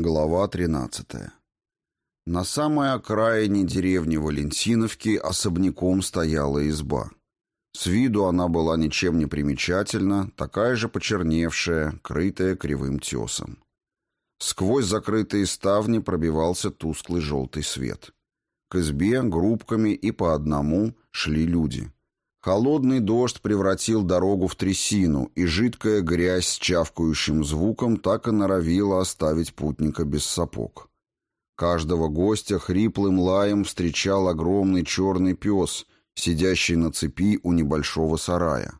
Глава 13. На самой окраине деревни Валентиновки особняком стояла изба. С виду она была ничем не примечательна, такая же почерневшая, крытая кривым тесом. Сквозь закрытые ставни пробивался тусклый желтый свет. К избе группками и по одному шли люди. Холодный дождь превратил дорогу в трясину, и жидкая грязь с чавкающим звуком так и норовила оставить путника без сапог. Каждого гостя хриплым лаем встречал огромный черный пес, сидящий на цепи у небольшого сарая.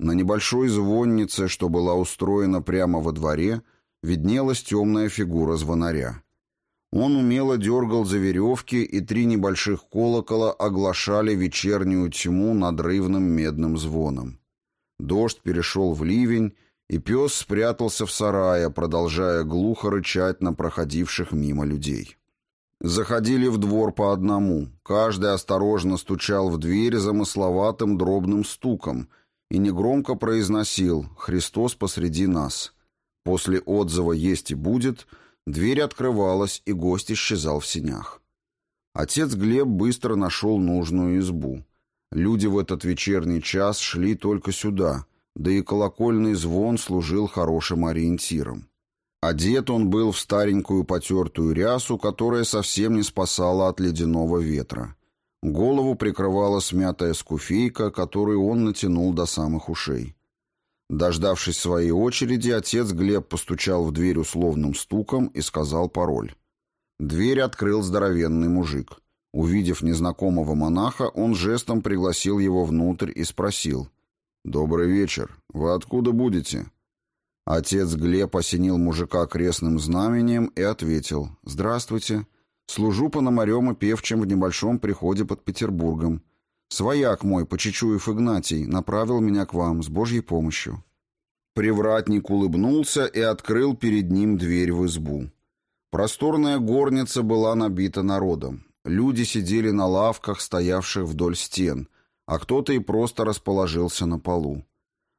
На небольшой звоннице, что была устроена прямо во дворе, виднелась темная фигура звонаря. Он умело дергал за веревки, и три небольших колокола оглашали вечернюю тьму надрывным медным звоном. Дождь перешел в ливень, и пес спрятался в сарае, продолжая глухо рычать на проходивших мимо людей. Заходили в двор по одному, каждый осторожно стучал в дверь замысловатым дробным стуком и негромко произносил «Христос посреди нас». После отзыва «Есть и будет» Дверь открывалась, и гость исчезал в синях. Отец Глеб быстро нашел нужную избу. Люди в этот вечерний час шли только сюда, да и колокольный звон служил хорошим ориентиром. Одет он был в старенькую потертую рясу, которая совсем не спасала от ледяного ветра. Голову прикрывала смятая скуфейка, которую он натянул до самых ушей. Дождавшись своей очереди, отец Глеб постучал в дверь условным стуком и сказал пароль. Дверь открыл здоровенный мужик. Увидев незнакомого монаха, он жестом пригласил его внутрь и спросил. «Добрый вечер. Вы откуда будете?» Отец Глеб осенил мужика крестным знаменем и ответил. «Здравствуйте. Служу пономарем и певчим в небольшом приходе под Петербургом. Свояк мой, Почечуев Игнатий, направил меня к вам с Божьей помощью». Привратник улыбнулся и открыл перед ним дверь в избу. Просторная горница была набита народом. Люди сидели на лавках, стоявших вдоль стен, а кто-то и просто расположился на полу.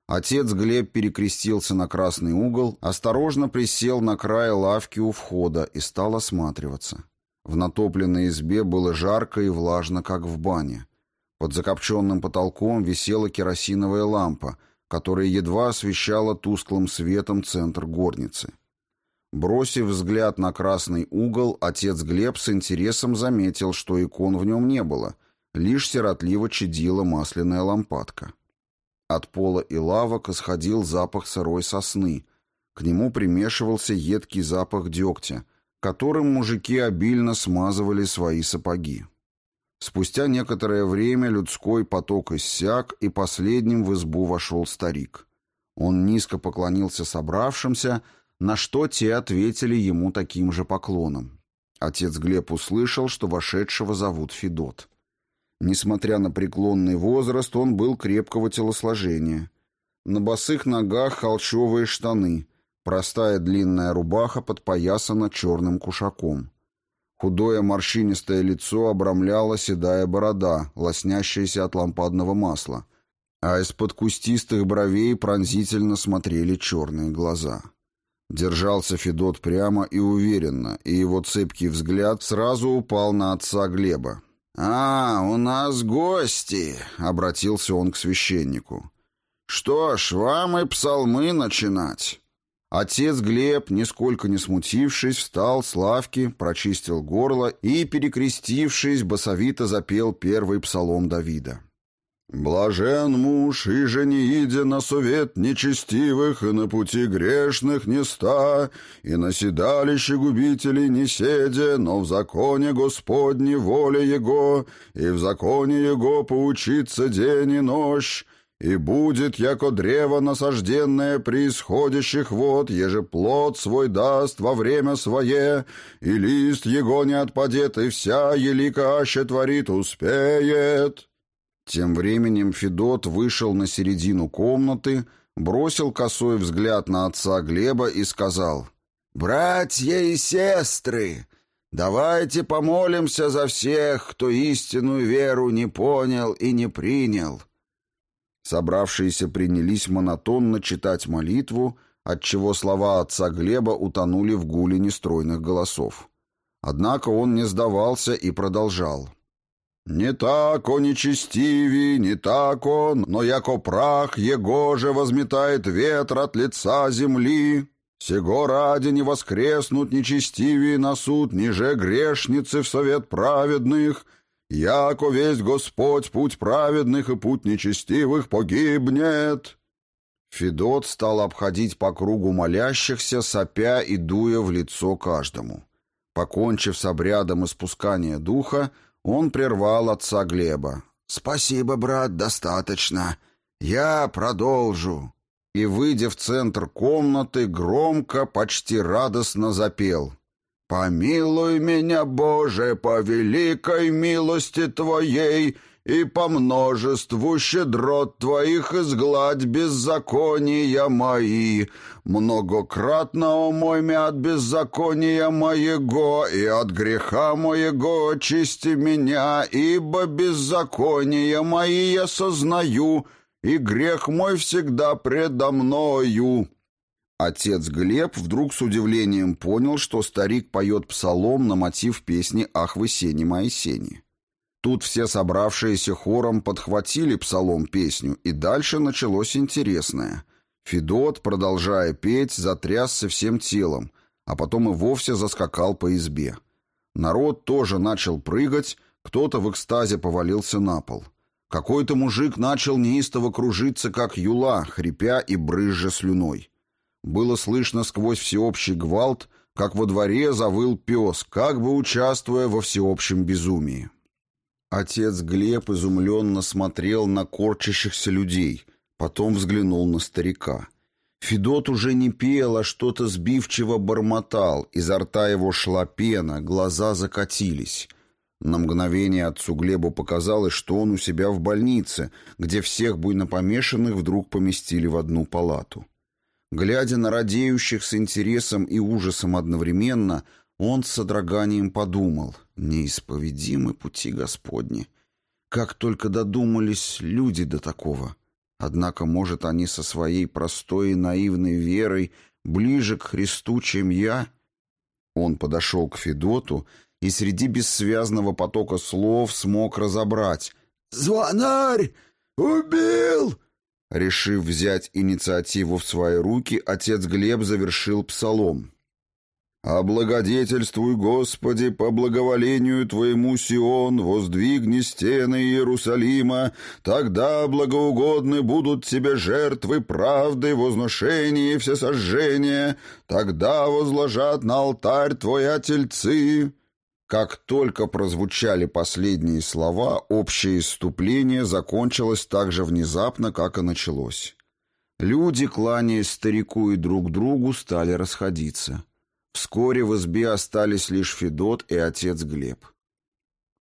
Отец Глеб перекрестился на красный угол, осторожно присел на край лавки у входа и стал осматриваться. В натопленной избе было жарко и влажно, как в бане. Под закопченным потолком висела керосиновая лампа, которая едва освещала тусклым светом центр горницы. Бросив взгляд на красный угол, отец Глеб с интересом заметил, что икон в нем не было, лишь сиротливо чадила масляная лампадка. От пола и лавок исходил запах сырой сосны, к нему примешивался едкий запах дегтя, которым мужики обильно смазывали свои сапоги. Спустя некоторое время людской поток иссяк, и последним в избу вошел старик. Он низко поклонился собравшимся, на что те ответили ему таким же поклоном. Отец Глеб услышал, что вошедшего зовут Федот. Несмотря на преклонный возраст, он был крепкого телосложения. На босых ногах холчевые штаны, простая длинная рубаха подпоясана черным кушаком. Худое морщинистое лицо обрамляла седая борода, лоснящаяся от лампадного масла, а из-под кустистых бровей пронзительно смотрели черные глаза. Держался Федот прямо и уверенно, и его цепкий взгляд сразу упал на отца Глеба. «А, у нас гости!» — обратился он к священнику. «Что ж, вам и псалмы начинать». Отец Глеб, нисколько не смутившись, встал с лавки, прочистил горло и, перекрестившись, басовито запел первый псалом Давида. «Блажен муж, и же не идя на совет нечестивых, и на пути грешных не ста, и на седалище губителей не седя, но в законе Господне воля Его, и в законе Его поучиться день и ночь, и будет, яко древо насажденное при исходящих вод, еже плод свой даст во время свое, и лист его не отпадет, и вся елика аще творит успеет». Тем временем Федот вышел на середину комнаты, бросил косой взгляд на отца Глеба и сказал, «Братья и сестры, давайте помолимся за всех, кто истинную веру не понял и не принял». Собравшиеся принялись монотонно читать молитву, отчего слова отца Глеба утонули в гуле нестройных голосов. Однако он не сдавался и продолжал. «Не так он нечестивый, не так он, но яко прах его же возметает ветр от лица земли. Сего ради не воскреснут нечестивые на суд, ниже грешницы в совет праведных, яко весь Господь путь праведных и путь нечестивых погибнет». Федот стал обходить по кругу молящихся, сопя и дуя в лицо каждому. Покончив с обрядом испускания духа, он прервал отца Глеба. «Спасибо, брат, достаточно. Я продолжу». И, выйдя в центр комнаты, громко, почти радостно запел. «Помилуй меня, Боже, по великой милости Твоей, и по множеству щедрот Твоих изгладь беззакония мои. Многократно омой меня от беззакония моего, и от греха моего очисти меня, ибо беззакония мои я сознаю, и грех мой всегда предо мною». Отец Глеб вдруг с удивлением понял, что старик поет псалом на мотив песни «Ах вы сени мои сени». Тут все собравшиеся хором подхватили псалом-песню, и дальше началось интересное. Федот, продолжая петь, затрясся всем телом, а потом и вовсе заскакал по избе. Народ тоже начал прыгать, кто-то в экстазе повалился на пол. Какой-то мужик начал неистово кружиться, как юла, хрипя и брызжа слюной. Было слышно сквозь всеобщий гвалт, как во дворе завыл пес, как бы участвуя во всеобщем безумии. Отец Глеб изумленно смотрел на корчащихся людей, потом взглянул на старика. Федот уже не пел, а что-то сбивчиво бормотал, изо рта его шла пена, глаза закатились. На мгновение отцу Глебу показалось, что он у себя в больнице, где всех буйнопомешанных вдруг поместили в одну палату. Глядя на радеющих с интересом и ужасом одновременно, он с содроганием подумал, неисповедимы пути Господни. Как только додумались люди до такого. Однако, может, они со своей простой и наивной верой ближе к Христу, чем я? Он подошел к Федоту и среди бессвязного потока слов смог разобрать. «Звонарь! Убил!» Решив взять инициативу в свои руки, отец Глеб завершил псалом. «Облагодетельствуй, Господи, по благоволению Твоему Сион, воздвигни стены Иерусалима, тогда благоугодны будут Тебе жертвы правды, возношения и всесожжения, тогда возложат на алтарь Твоя тельцы». Как только прозвучали последние слова, общее исступление закончилось так же внезапно, как и началось. Люди, кланяясь старику и друг другу, стали расходиться. Вскоре в избе остались лишь Федот и отец Глеб.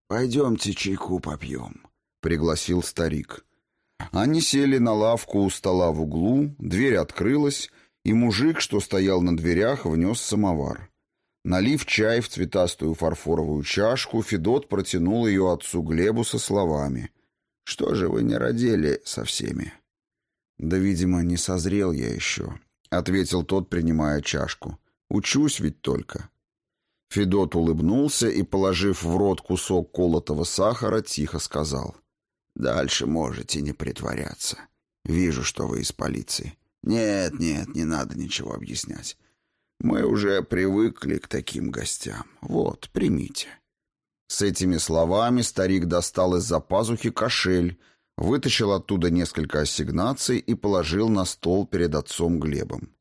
«Пойдемте чайку попьем», — пригласил старик. Они сели на лавку у стола в углу, дверь открылась, и мужик, что стоял на дверях, внес самовар. Налив чай в цветастую фарфоровую чашку, Федот протянул ее отцу Глебу со словами. «Что же вы не родили со всеми?» «Да, видимо, не созрел я еще», — ответил тот, принимая чашку. Учусь ведь только». Федот улыбнулся и, положив в рот кусок колотого сахара, тихо сказал. «Дальше можете не притворяться. Вижу, что вы из полиции. Нет, нет, не надо ничего объяснять. Мы уже привыкли к таким гостям. Вот, примите». С этими словами старик достал из-за пазухи кошель, вытащил оттуда несколько ассигнаций и положил на стол перед отцом Глебом.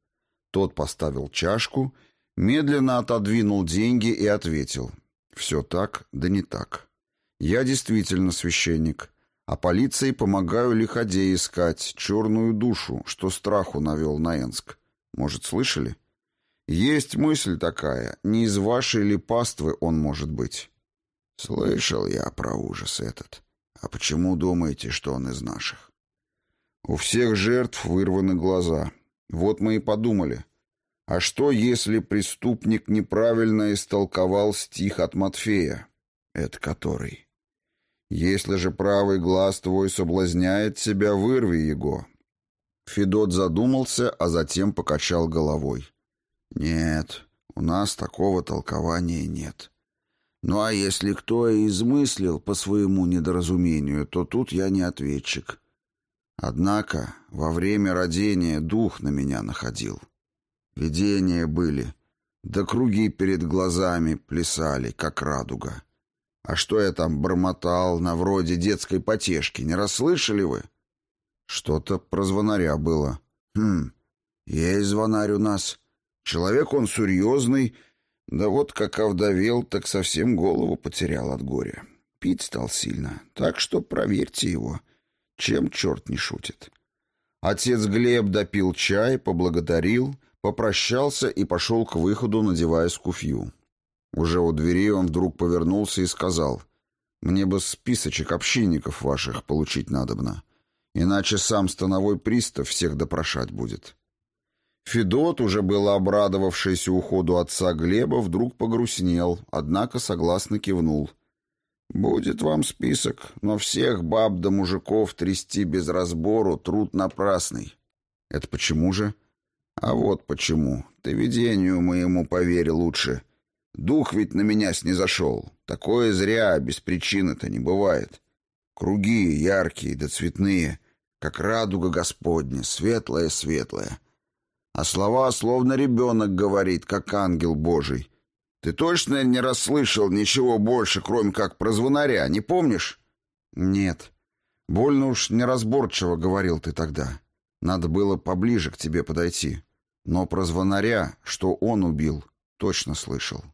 Тот поставил чашку, медленно отодвинул деньги и ответил. «Все так, да не так. Я действительно священник, а полиции помогаю лиходеи искать черную душу, что страху навел на Энск. Может, слышали? Есть мысль такая, не из вашей ли паствы он может быть?» «Слышал я про ужас этот. А почему думаете, что он из наших?» «У всех жертв вырваны глаза». Вот мы и подумали. А что, если преступник неправильно истолковал стих от Матфея? Это который? Если же правый глаз твой соблазняет тебя, вырви его. Федот задумался, а затем покачал головой. «Нет, у нас такого толкования нет. Ну а если кто и измыслил по своему недоразумению, то тут я не ответчик. Однако во время родения дух на меня находил. Видения были, да круги перед глазами плясали, как радуга. А что я там бормотал на вроде детской потешки, не расслышали вы? Что-то про звонаря было. Хм, есть звонарь у нас. Человек он серьезный, да вот как овдовел, так совсем голову потерял от горя. Пить стал сильно, так что проверьте его, чем черт не шутит. Отец Глеб допил чай, поблагодарил, попрощался и пошел к выходу, надевая скуфью. Уже у двери он вдруг повернулся и сказал, «Мне бы списочек общинников ваших получить надобно, иначе сам становой пристав всех допрошать будет». Федот, уже было обрадовавшийся уходу отца Глеба, вдруг погрустнел, однако согласно кивнул. «Будет вам список, но всех баб да мужиков трясти без разбору труд напрасный». «Это почему же?» «А вот почему. Ты видению моему поверь лучше. Дух ведь на меня снизошел. Такое зря, без причины-то не бывает. Круги яркие да цветные, как радуга Господня, светлая-светлая» а слова словно ребенок говорит, как ангел Божий. Ты точно не расслышал ничего больше, кроме как про звонаря, не помнишь? Нет. Больно уж неразборчиво говорил ты тогда. Надо было поближе к тебе подойти. Но про звонаря, что он убил, точно слышал.